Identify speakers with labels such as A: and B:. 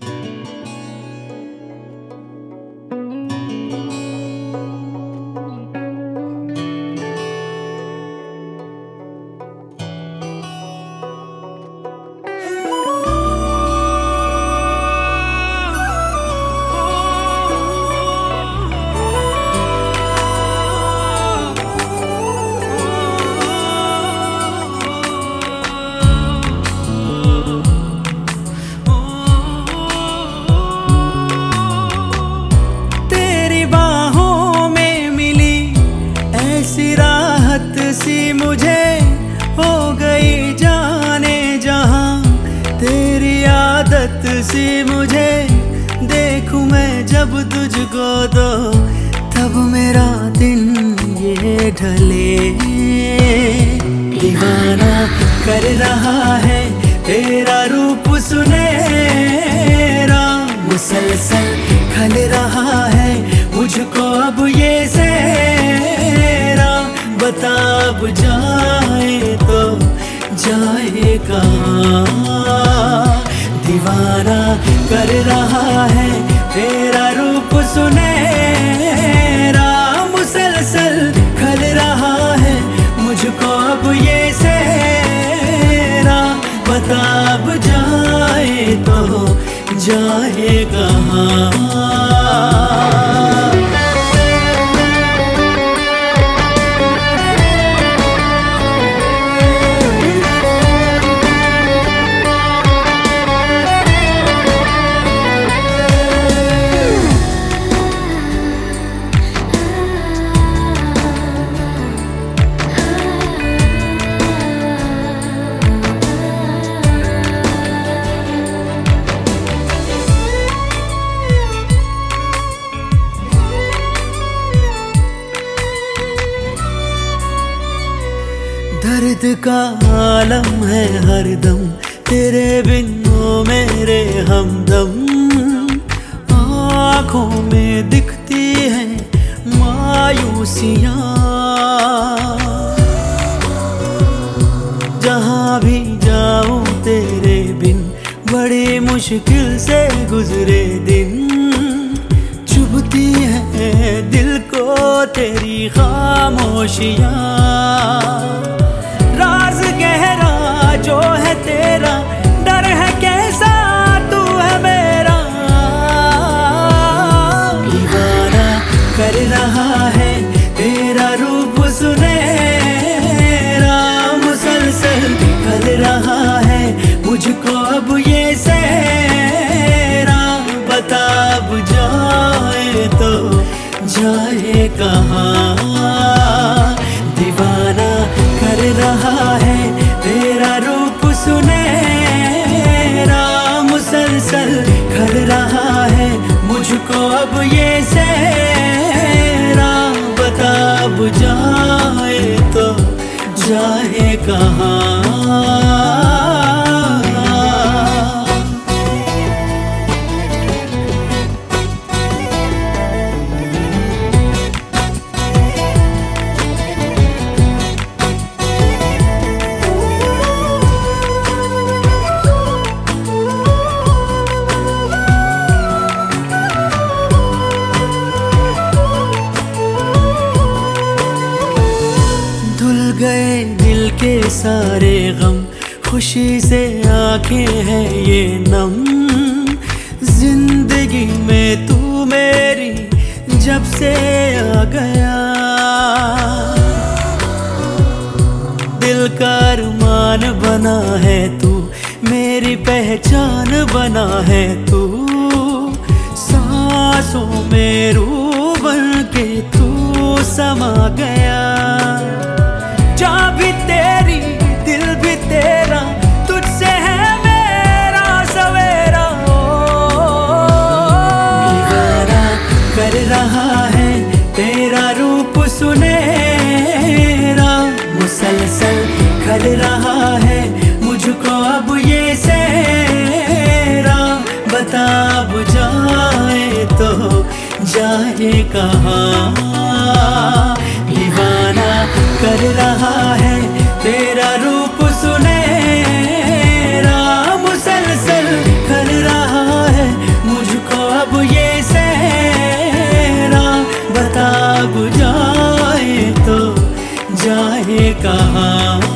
A: thank you आदत सी मुझे देखूँ मैं जब तुझको दो तब मेरा दिन ये ढले। दीवाना कर रहा है तेरा रूप सुने मुसलसल खल रहा है। दीवाना कर रहा है, तेरा रूप सुनेरा मुसलसल खल रहा है, मुझको अब ये सेरा। बता अब जाए तो जाए कहाँ दर्द का आलम है हरदम तेरे बिन मेरे हमदम। आँखों में दिखती है मायूसियाँ। जहाँ भी जाऊँ तेरे बिन, बड़ी मुश्किल से गुजरे दिन। चुभती है दिल को तेरी खामोशियाँ। कहाँ दीवाना कर रहा है तेरा रूप सुनेरा मुसलसल खल रहा है मुझको अब ये सेरा। बता अब जाए तो जाए कहाँ गए दिल के सारे गम। खुशी से आँखें हैं ये नम। ज़िंदगी में तू मेरी जब से आ गया। दिल का अरमान बना है तू, मेरी पहचान बना है तू। सांसों में रू बन के तू समा गया। जाए कहा। दीवाना कर रहा है तेरा रूप सुने। मुसलसल कर रहा है मुझको अब ये सहरा। बता बुझाए तो जाए कहा।